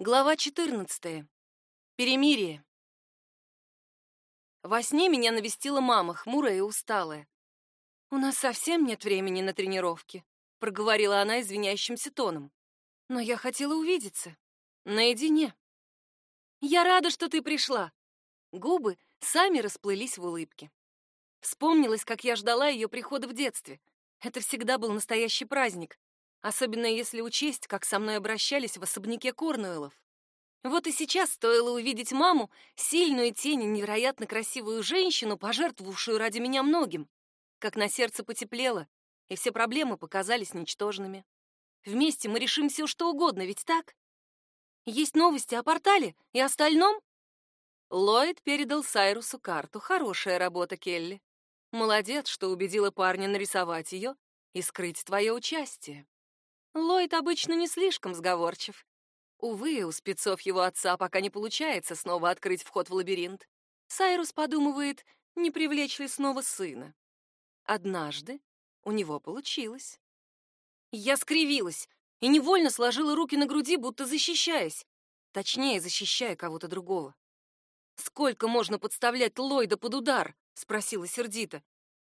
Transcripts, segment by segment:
Глава 14. Перемирие. Во сне меня навестила мама, хмурая и усталая. «У нас совсем нет времени на тренировки», — проговорила она извиняющимся тоном. «Но я хотела увидеться. Наедине». «Я рада, что ты пришла». Губы сами расплылись в улыбке. Вспомнилось, как я ждала ее прихода в детстве. Это всегда был настоящий праздник особенно если учесть, как со мной обращались в особняке Корнуэллов. Вот и сейчас стоило увидеть маму, сильную тень и невероятно красивую женщину, пожертвовавшую ради меня многим. Как на сердце потеплело, и все проблемы показались ничтожными. Вместе мы решим все, что угодно, ведь так? Есть новости о портале и остальном? Ллойд передал Сайрусу карту. Хорошая работа, Келли. Молодец, что убедила парня нарисовать ее и скрыть твое участие. Ллойд обычно не слишком сговорчив. Увы, у спецов его отца пока не получается снова открыть вход в лабиринт. Сайрус подумывает, не привлечь ли снова сына. Однажды у него получилось. Я скривилась и невольно сложила руки на груди, будто защищаясь. Точнее, защищая кого-то другого. «Сколько можно подставлять Ллойда под удар?» — спросила сердито.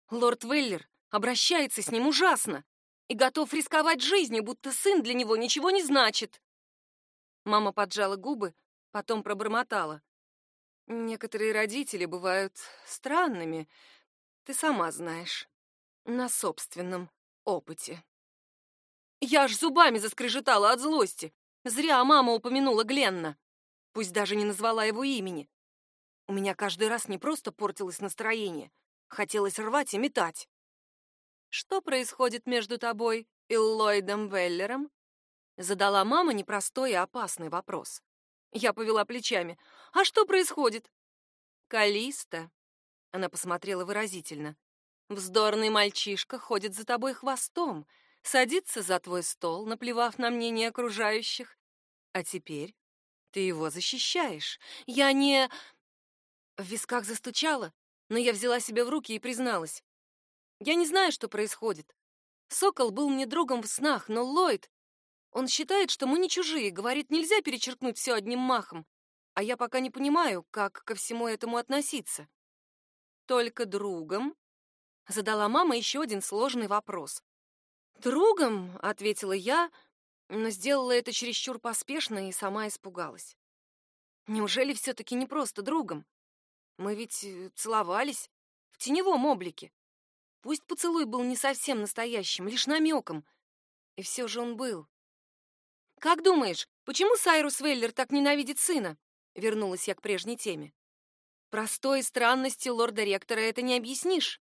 «Лорд Веллер обращается с ним ужасно и готов рисковать жизнью, будто сын для него ничего не значит. Мама поджала губы, потом пробормотала. Некоторые родители бывают странными, ты сама знаешь, на собственном опыте. Я аж зубами заскрежетала от злости. Зря мама упомянула Гленна, пусть даже не назвала его имени. У меня каждый раз не просто портилось настроение, хотелось рвать и метать. «Что происходит между тобой и Ллойдом Веллером?» Задала мама непростой и опасный вопрос. Я повела плечами. «А что происходит?» «Калиста», — она посмотрела выразительно. «Вздорный мальчишка ходит за тобой хвостом, садится за твой стол, наплевав на мнение окружающих. А теперь ты его защищаешь. Я не...» В висках застучала, но я взяла себя в руки и призналась. Я не знаю, что происходит. Сокол был мне другом в снах, но Ллойд... Он считает, что мы не чужие, говорит, нельзя перечеркнуть все одним махом. А я пока не понимаю, как ко всему этому относиться. Только другом? Задала мама еще один сложный вопрос. Другом, ответила я, но сделала это чересчур поспешно и сама испугалась. Неужели все-таки не просто другом? Мы ведь э, целовались в теневом облике. Пусть поцелуй был не совсем настоящим, лишь намеком. И все же он был. «Как думаешь, почему Сайрус Веллер так ненавидит сына?» Вернулась я к прежней теме. «Простой странности лорда-ректора это не объяснишь».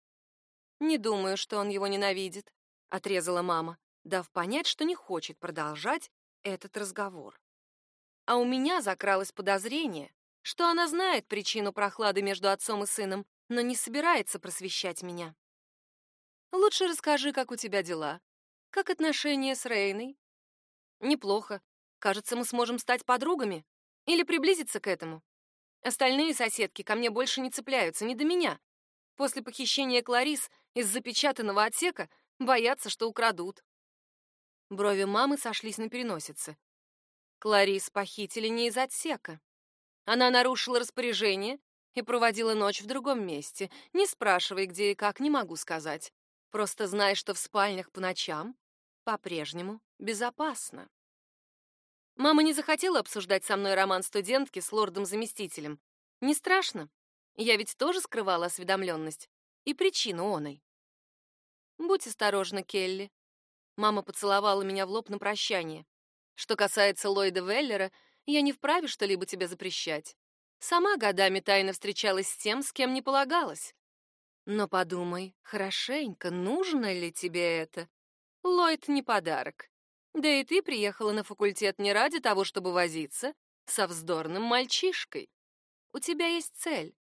«Не думаю, что он его ненавидит», — отрезала мама, дав понять, что не хочет продолжать этот разговор. А у меня закралось подозрение, что она знает причину прохлады между отцом и сыном, но не собирается просвещать меня. Лучше расскажи, как у тебя дела. Как отношения с Рейной? Неплохо. Кажется, мы сможем стать подругами или приблизиться к этому. Остальные соседки ко мне больше не цепляются, не до меня. После похищения Кларис из запечатанного отсека боятся, что украдут. Брови мамы сошлись на переносице. Кларис похитили не из отсека. Она нарушила распоряжение и проводила ночь в другом месте. Не спрашивай, где и как, не могу сказать. Просто знай, что в спальнях по ночам по-прежнему безопасно. Мама не захотела обсуждать со мной роман студентки с лордом-заместителем. Не страшно. Я ведь тоже скрывала осведомленность и причину оной. Будь осторожна, Келли. Мама поцеловала меня в лоб на прощание. Что касается Ллойда Веллера, я не вправе что-либо тебе запрещать. Сама годами тайно встречалась с тем, с кем не полагалась. Но подумай хорошенько, нужно ли тебе это? Ллойд не подарок. Да и ты приехала на факультет не ради того, чтобы возиться со вздорным мальчишкой. У тебя есть цель.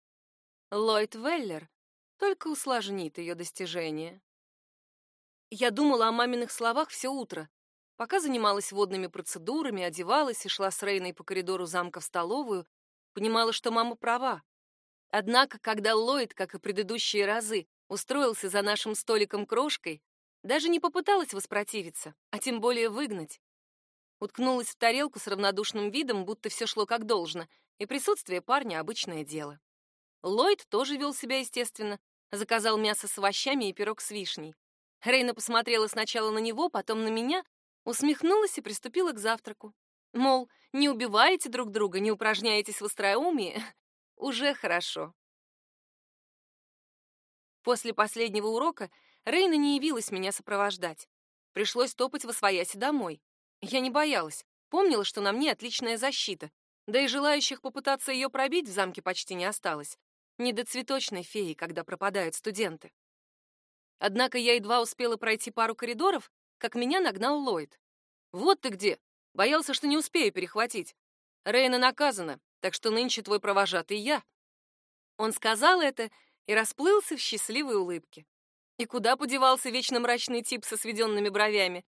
Ллойд Веллер только усложнит ее достижение. Я думала о маминых словах все утро, пока занималась водными процедурами, одевалась и шла с Рейной по коридору замка в столовую, понимала, что мама права. Однако, когда Ллойд, как и предыдущие разы, устроился за нашим столиком крошкой, даже не попыталась воспротивиться, а тем более выгнать. уткнулась в тарелку с равнодушным видом, будто все шло как должно, и присутствие парня — обычное дело. Ллойд тоже вел себя естественно, заказал мясо с овощами и пирог с вишней. Рейна посмотрела сначала на него, потом на меня, усмехнулась и приступила к завтраку. Мол, не убиваете друг друга, не упражняетесь в остроумии. Уже хорошо. После последнего урока Рейна не явилась меня сопровождать. Пришлось топать во свояси домой. Я не боялась, помнила, что на мне отличная защита, да и желающих попытаться ее пробить в замке почти не осталось. Не до цветочной феи, когда пропадают студенты. Однако я едва успела пройти пару коридоров, как меня нагнал Ллойд. «Вот ты где! Боялся, что не успею перехватить. Рейна наказана, так что нынче твой провожатый я». Он сказал это и расплылся в счастливой улыбке. И куда подевался вечно мрачный тип со сведенными бровями?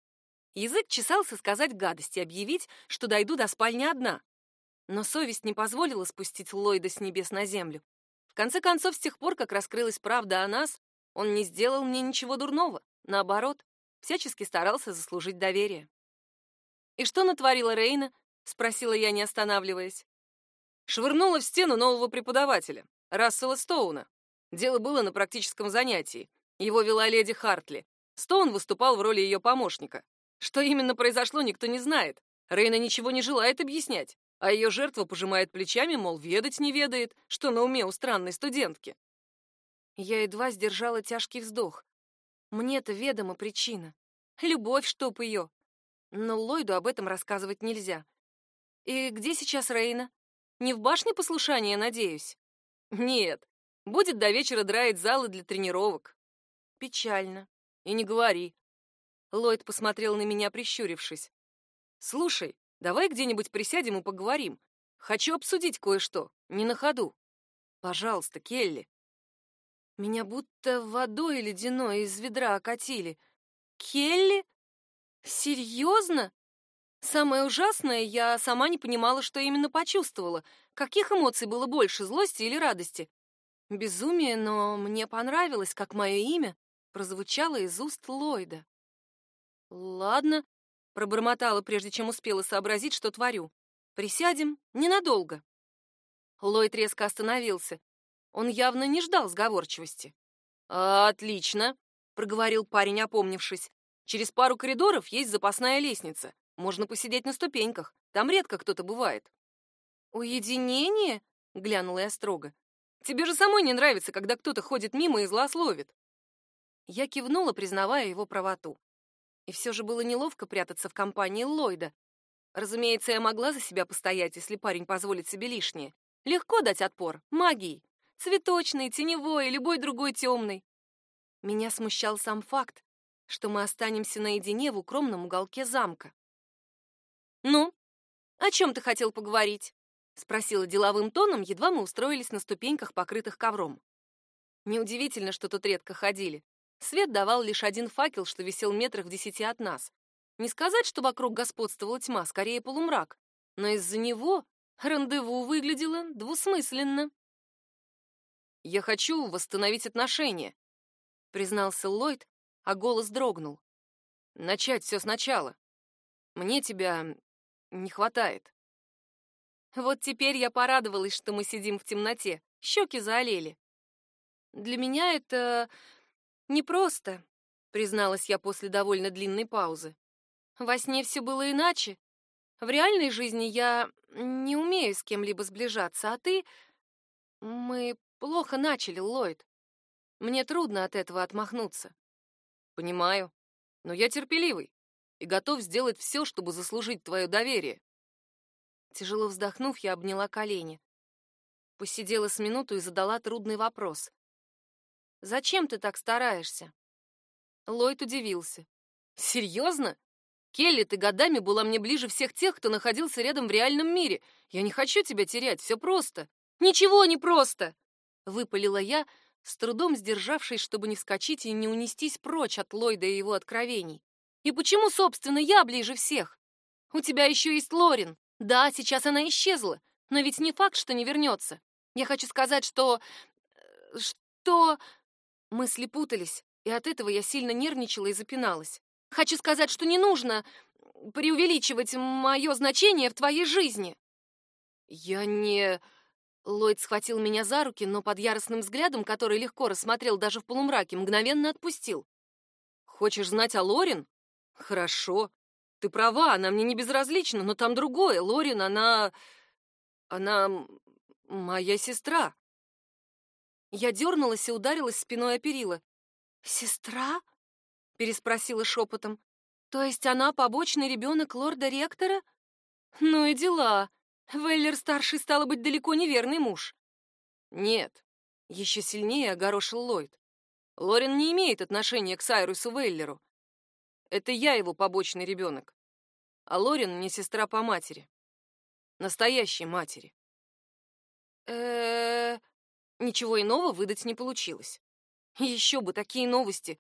Язык чесался сказать гадости, объявить, что дойду до спальни одна. Но совесть не позволила спустить Ллойда с небес на землю. В конце концов, с тех пор, как раскрылась правда о нас, он не сделал мне ничего дурного. Наоборот, всячески старался заслужить доверие. «И что натворила Рейна?» — спросила я, не останавливаясь. Швырнула в стену нового преподавателя, Рассела Стоуна. Дело было на практическом занятии. Его вела леди Хартли. Стоун выступал в роли ее помощника. Что именно произошло, никто не знает. Рейна ничего не желает объяснять, а ее жертва пожимает плечами, мол, ведать не ведает, что на уме у странной студентки. Я едва сдержала тяжкий вздох. Мне-то ведома причина. Любовь, чтоб ее. Но Ллойду об этом рассказывать нельзя. И где сейчас Рейна? Не в башне послушания, надеюсь? Нет, будет до вечера драить залы для тренировок. Печально. И не говори. Ллойд посмотрел на меня, прищурившись. Слушай, давай где-нибудь присядем и поговорим. Хочу обсудить кое-что, не на ходу. Пожалуйста, Келли. Меня будто водой ледяной из ведра окатили. Келли? Серьезно? Самое ужасное, я сама не понимала, что именно почувствовала. Каких эмоций было больше, злости или радости? Безумие, но мне понравилось, как мое имя прозвучало из уст Ллойда. «Ладно», — пробормотала, прежде чем успела сообразить, что творю. «Присядем ненадолго». Ллойд резко остановился. Он явно не ждал сговорчивости. «Отлично», — проговорил парень, опомнившись. «Через пару коридоров есть запасная лестница. Можно посидеть на ступеньках. Там редко кто-то бывает». «Уединение?» — глянула я строго. «Тебе же самой не нравится, когда кто-то ходит мимо и злословит». Я кивнула, признавая его правоту. И все же было неловко прятаться в компании Ллойда. Разумеется, я могла за себя постоять, если парень позволит себе лишнее. Легко дать отпор, магией. Цветочный, теневой, любой другой темный. Меня смущал сам факт, что мы останемся наедине в укромном уголке замка. «Ну, о чем ты хотел поговорить?» — спросила деловым тоном, едва мы устроились на ступеньках, покрытых ковром. Неудивительно, что тут редко ходили. Свет давал лишь один факел, что висел метрах в десяти от нас. Не сказать, что вокруг господствовала тьма, скорее полумрак, но из-за него рандеву выглядело двусмысленно. «Я хочу восстановить отношения», — признался Ллойд, а голос дрогнул. «Начать все сначала. Мне тебя не хватает». Вот теперь я порадовалась, что мы сидим в темноте, щеки заолели. «Для меня это непросто», — призналась я после довольно длинной паузы. «Во сне все было иначе. В реальной жизни я не умею с кем-либо сближаться, а ты... Мы Плохо начали, Ллойд. Мне трудно от этого отмахнуться. Понимаю, но я терпеливый и готов сделать все, чтобы заслужить твое доверие. Тяжело вздохнув, я обняла колени. Посидела с минуту и задала трудный вопрос. «Зачем ты так стараешься?» Ллойд удивился. «Серьезно? Келли, ты годами была мне ближе всех тех, кто находился рядом в реальном мире. Я не хочу тебя терять, все просто». «Ничего не просто!» выпалила я, с трудом сдержавшись, чтобы не вскочить и не унестись прочь от Ллойда и его откровений. И почему, собственно, я ближе всех? У тебя еще есть Лорин. Да, сейчас она исчезла, но ведь не факт, что не вернется. Я хочу сказать, что... Э, что... Мысли путались, и от этого я сильно нервничала и запиналась. Хочу сказать, что не нужно... преувеличивать мое значение в твоей жизни. Я не... Ллойд схватил меня за руки, но под яростным взглядом, который легко рассмотрел даже в полумраке, мгновенно отпустил. «Хочешь знать о Лорин? Хорошо. Ты права, она мне не безразлична, но там другое. Лорин, она... она... моя сестра». Я дернулась и ударилась спиной о перила. «Сестра?» — переспросила шепотом. «То есть она побочный ребенок лорда-ректора? Ну и дела. Веллер-старший, стало быть, далеко не верный муж». «Нет», — еще сильнее огорошил Ллойд. «Лорен не имеет отношения к Сайрусу Веллеру. Это я его побочный ребенок. А Лорен мне сестра по матери. Настоящей матери». «Э-э...» Ничего иного выдать не получилось. Еще бы такие новости.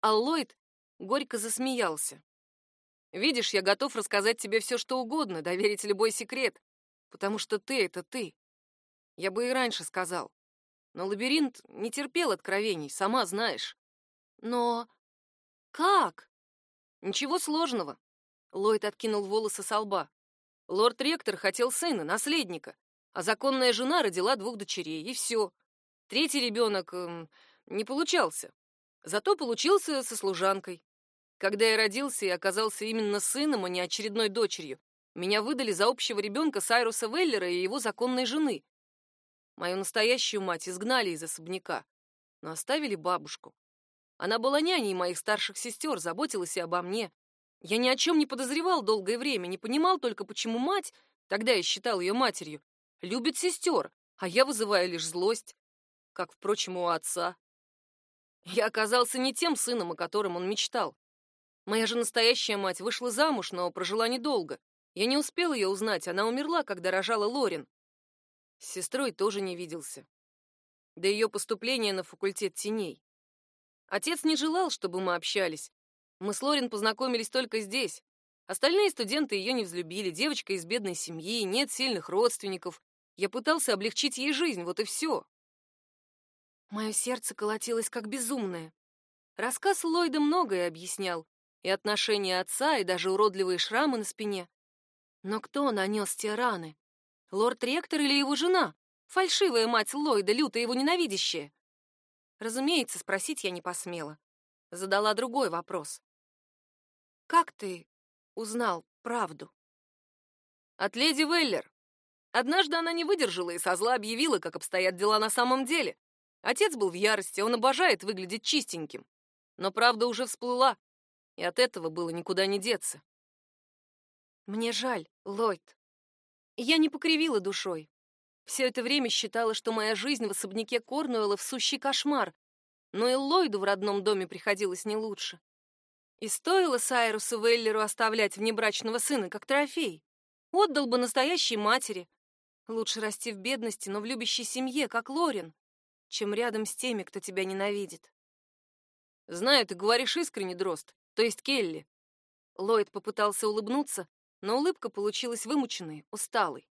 А Ллойд горько засмеялся. Видишь, я готов рассказать тебе все, что угодно, доверить любой секрет, потому что ты — это ты. Я бы и раньше сказал. Но лабиринт не терпел откровений, сама знаешь. Но как? Ничего сложного. Ллойд откинул волосы со лба. Лорд-ректор хотел сына, наследника а законная жена родила двух дочерей, и все. Третий ребенок эм, не получался. Зато получился со служанкой. Когда я родился и оказался именно сыном, а не очередной дочерью, меня выдали за общего ребенка Сайруса Веллера и его законной жены. Мою настоящую мать изгнали из особняка, но оставили бабушку. Она была няней моих старших сестер, заботилась и обо мне. Я ни о чем не подозревал долгое время, не понимал только, почему мать, тогда я считал ее матерью, любит сестер, а я вызываю лишь злость, как, впрочем, у отца. Я оказался не тем сыном, о котором он мечтал. Моя же настоящая мать вышла замуж, но прожила недолго. Я не успел ее узнать, она умерла, когда рожала Лорин. С сестрой тоже не виделся. До ее поступления на факультет теней. Отец не желал, чтобы мы общались. Мы с Лорин познакомились только здесь. Остальные студенты ее не взлюбили, девочка из бедной семьи, нет сильных родственников, я пытался облегчить ей жизнь, вот и все. Мое сердце колотилось как безумное. Рассказ Ллойда многое объяснял. И отношения отца, и даже уродливые шрамы на спине. Но кто нанес те раны? Лорд-ректор или его жена? Фальшивая мать Ллойда, люто его ненавидящая? Разумеется, спросить я не посмела. Задала другой вопрос. «Как ты узнал правду?» «От леди Веллер. Однажды она не выдержала и со зла объявила, как обстоят дела на самом деле. Отец был в ярости, он обожает выглядеть чистеньким. Но правда уже всплыла, и от этого было никуда не деться. Мне жаль, Ллойд. Я не покривила душой. Все это время считала, что моя жизнь в особняке Корнуэлла в сущий кошмар, но и Ллойду в родном доме приходилось не лучше. И стоило Сайрусу Веллеру оставлять внебрачного сына как трофей. Отдал бы настоящей матери, Лучше расти в бедности, но в любящей семье, как Лорин, чем рядом с теми, кто тебя ненавидит. Знаю, ты говоришь искренне, Дрозд, то есть Келли. Ллойд попытался улыбнуться, но улыбка получилась вымученной, усталой.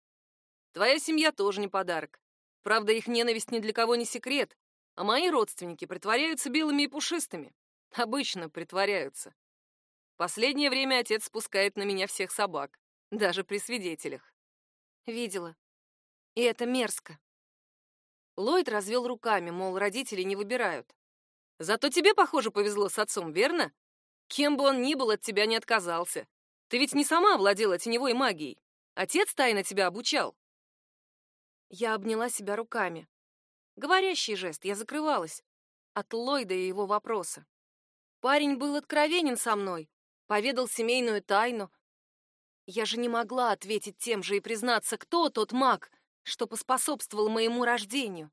Твоя семья тоже не подарок. Правда, их ненависть ни для кого не секрет, а мои родственники притворяются белыми и пушистыми. Обычно притворяются. Последнее время отец спускает на меня всех собак, даже при свидетелях. Видела. И это мерзко. Ллойд развел руками, мол, родители не выбирают. Зато тебе, похоже, повезло с отцом, верно? Кем бы он ни был, от тебя не отказался. Ты ведь не сама владела теневой магией. Отец тайно тебя обучал. Я обняла себя руками. Говорящий жест, я закрывалась. От Ллойда и его вопроса. Парень был откровенен со мной, поведал семейную тайну. Я же не могла ответить тем же и признаться, кто тот маг, что поспособствовал моему рождению.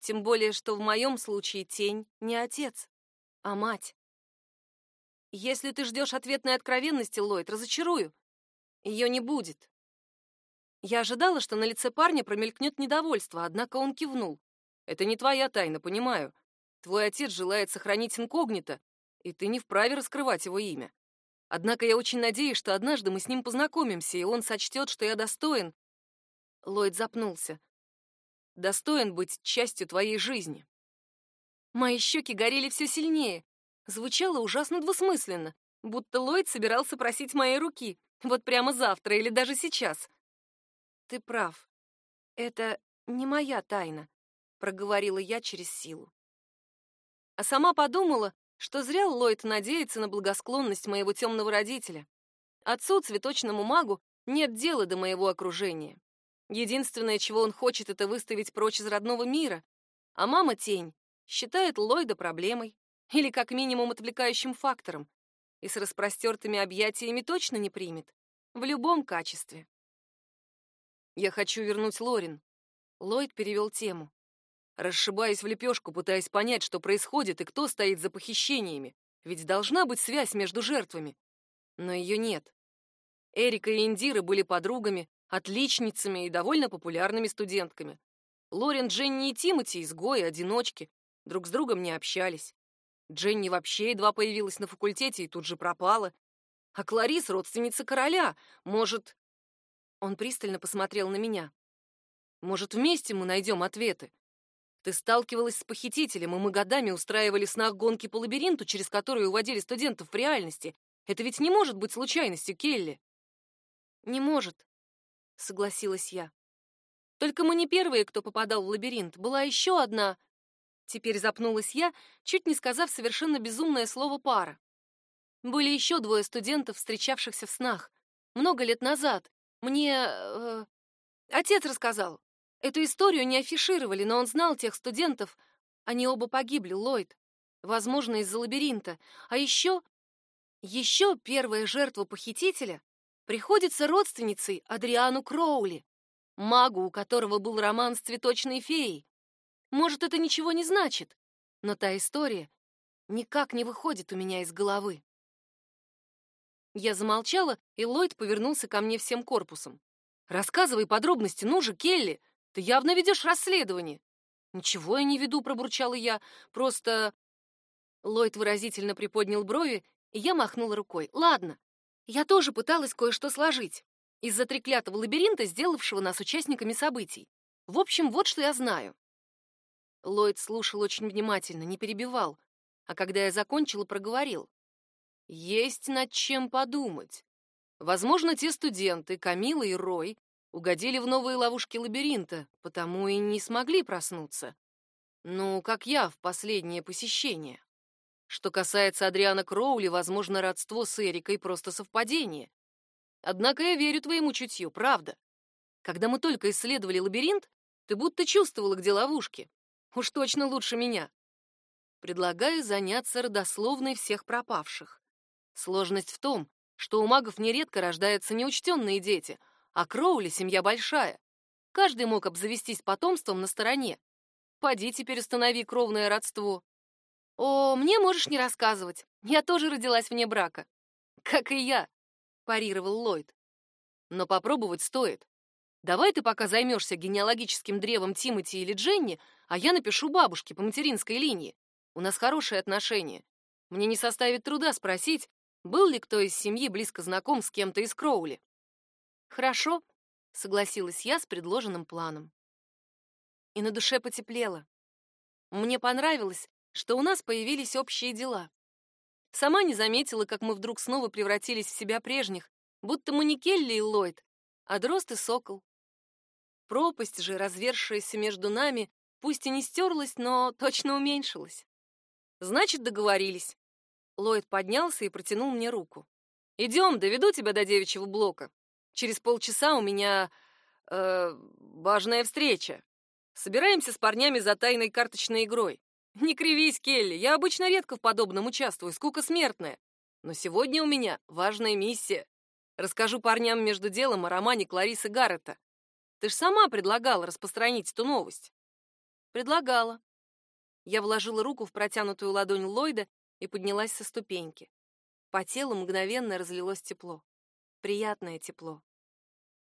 Тем более, что в моем случае тень не отец, а мать. Если ты ждешь ответной откровенности, Ллойд, разочарую. Ее не будет. Я ожидала, что на лице парня промелькнет недовольство, однако он кивнул. Это не твоя тайна, понимаю. Твой отец желает сохранить инкогнито, и ты не вправе раскрывать его имя. Однако я очень надеюсь, что однажды мы с ним познакомимся, и он сочтет, что я достоин Ллойд запнулся. «Достоин быть частью твоей жизни». Мои щеки горели все сильнее. Звучало ужасно двусмысленно, будто Ллойд собирался просить моей руки, вот прямо завтра или даже сейчас. Ты прав. Это не моя тайна, проговорила я через силу. А сама подумала, что зря Ллойд надеется на благосклонность моего темного родителя. Отцу, цветочному магу, нет дела до моего окружения. Единственное, чего он хочет, это выставить прочь из родного мира. А мама Тень считает Ллойда проблемой или как минимум отвлекающим фактором и с распростертыми объятиями точно не примет. В любом качестве. Я хочу вернуть Лорин. Ллойд перевел тему. Расшибаясь в лепешку, пытаясь понять, что происходит и кто стоит за похищениями. Ведь должна быть связь между жертвами. Но ее нет. Эрика и Индира были подругами, отличницами и довольно популярными студентками. Лорен, Дженни и Тимоти, изгои, одиночки, друг с другом не общались. Дженни вообще едва появилась на факультете и тут же пропала. А Кларис — родственница короля. Может... Он пристально посмотрел на меня. Может, вместе мы найдем ответы? Ты сталкивалась с похитителем, и мы годами устраивали снах гонки по лабиринту, через которые уводили студентов в реальности. Это ведь не может быть случайностью, Келли. Не может, согласилась я. Только мы не первые, кто попадал в лабиринт. Была еще одна. Теперь запнулась я, чуть не сказав совершенно безумное слово пара. Были еще двое студентов, встречавшихся в снах. Много лет назад. Мне... Э, отец рассказал. Эту историю не афишировали, но он знал тех студентов. Они оба погибли, Ллойд. Возможно, из-за лабиринта. А еще... Еще первая жертва похитителя приходится родственницей Адриану Кроули, магу, у которого был роман с цветочной феей. Может, это ничего не значит, но та история никак не выходит у меня из головы. Я замолчала, и Ллойд повернулся ко мне всем корпусом. «Рассказывай подробности, ну же, Келли! Ты явно ведешь расследование!» «Ничего я не веду», — пробурчала я. «Просто...» Ллойд выразительно приподнял брови, и я махнула рукой. «Ладно, я тоже пыталась кое-что сложить. Из-за треклятого лабиринта, сделавшего нас участниками событий. В общем, вот что я знаю. Ллойд слушал очень внимательно, не перебивал, а когда я закончила, проговорил. Есть над чем подумать. Возможно, те студенты, Камила и Рой, угодили в новые ловушки лабиринта, потому и не смогли проснуться. Ну, как я в последнее посещение. Что касается Адриана Кроули, возможно, родство с Эрикой просто совпадение. Однако я верю твоему чутью, правда. Когда мы только исследовали лабиринт, ты будто чувствовала, где ловушки. Уж точно лучше меня. Предлагаю заняться родословной всех пропавших. Сложность в том, что у магов нередко рождаются неучтенные дети, а Кроули семья большая. Каждый мог обзавестись потомством на стороне. Поди теперь установи кровное родство. «О, мне можешь не рассказывать. Я тоже родилась вне брака». «Как и я», — парировал Ллойд. «Но попробовать стоит. Давай ты пока займешься генеалогическим древом Тимати или Дженни, а я напишу бабушке по материнской линии. У нас хорошие отношения. Мне не составит труда спросить, был ли кто из семьи близко знаком с кем-то из Кроули». «Хорошо», — согласилась я с предложенным планом. И на душе потеплело. Мне понравилось, что у нас появились общие дела. Сама не заметила, как мы вдруг снова превратились в себя прежних, будто мы не Келли и Ллойд, а Дрозд и Сокол. Пропасть же, развершаяся между нами, пусть и не стерлась, но точно уменьшилась. Значит, договорились. Ллойд поднялся и протянул мне руку. Идем, доведу тебя до девичьего блока. Через полчаса у меня... Э, важная встреча. Собираемся с парнями за тайной карточной игрой. Не кривись, Келли, я обычно редко в подобном участвую, скука смертная. Но сегодня у меня важная миссия. Расскажу парням между делом о романе Кларисы Гаррета. Ты ж сама предлагала распространить эту новость. Предлагала. Я вложила руку в протянутую ладонь Ллойда и поднялась со ступеньки. По телу мгновенно разлилось тепло. Приятное тепло.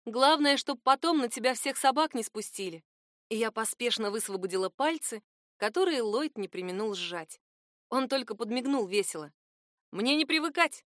Главное, чтоб потом на тебя всех собак не спустили. И я поспешно высвободила пальцы которые Ллойд не применул сжать. Он только подмигнул весело. «Мне не привыкать!»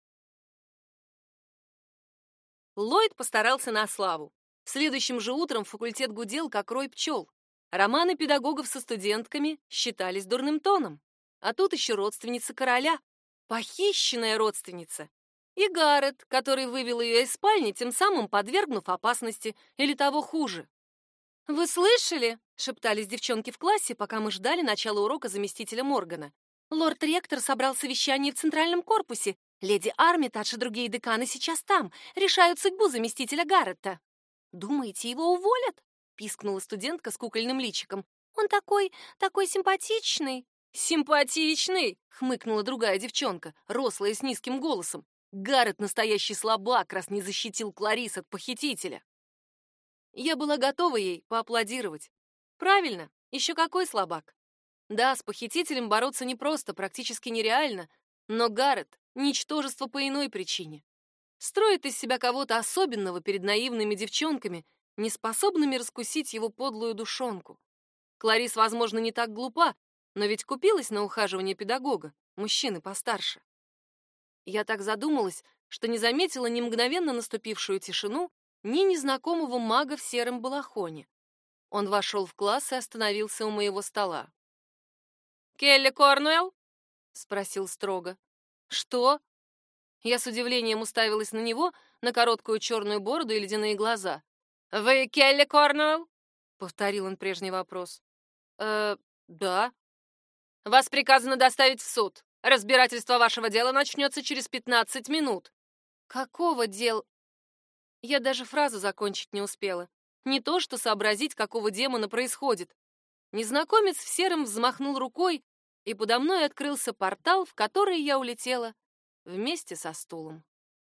Ллойд постарался на славу. Следующим же утром факультет гудел, как рой пчел. Романы педагогов со студентками считались дурным тоном. А тут еще родственница короля. Похищенная родственница. и Гаррет, который вывел ее из спальни, тем самым подвергнув опасности или того хуже. «Вы слышали?» — шептались девчонки в классе, пока мы ждали начала урока заместителя Моргана. «Лорд-ректор собрал совещание в центральном корпусе. Леди Армитадж и другие деканы сейчас там, решают судьбу заместителя Гарретта». «Думаете, его уволят?» — пискнула студентка с кукольным личиком. «Он такой, такой симпатичный». «Симпатичный!» — хмыкнула другая девчонка, рослая с низким голосом. Гаррет настоящий слабак, раз не защитил Кларис от похитителя. Я была готова ей поаплодировать. Правильно, еще какой слабак. Да, с похитителем бороться непросто, практически нереально, но Гаррет — ничтожество по иной причине. Строит из себя кого-то особенного перед наивными девчонками, не способными раскусить его подлую душонку. Кларис, возможно, не так глупа, но ведь купилась на ухаживание педагога, мужчины постарше. Я так задумалась, что не заметила ни мгновенно наступившую тишину, ни незнакомого мага в сером балахоне. Он вошел в класс и остановился у моего стола. «Келли Корнуэлл?» — спросил строго. «Что?» Я с удивлением уставилась на него, на короткую черную бороду и ледяные глаза. «Вы Келли Корнуэлл?» — повторил он прежний вопрос. «Э, да». «Вас приказано доставить в суд. Разбирательство вашего дела начнется через 15 минут. Какого дел? Я даже фразу закончить не успела. Не то, что сообразить, какого демона происходит. Незнакомец в сером взмахнул рукой, и подо мной открылся портал, в который я улетела вместе со стулом.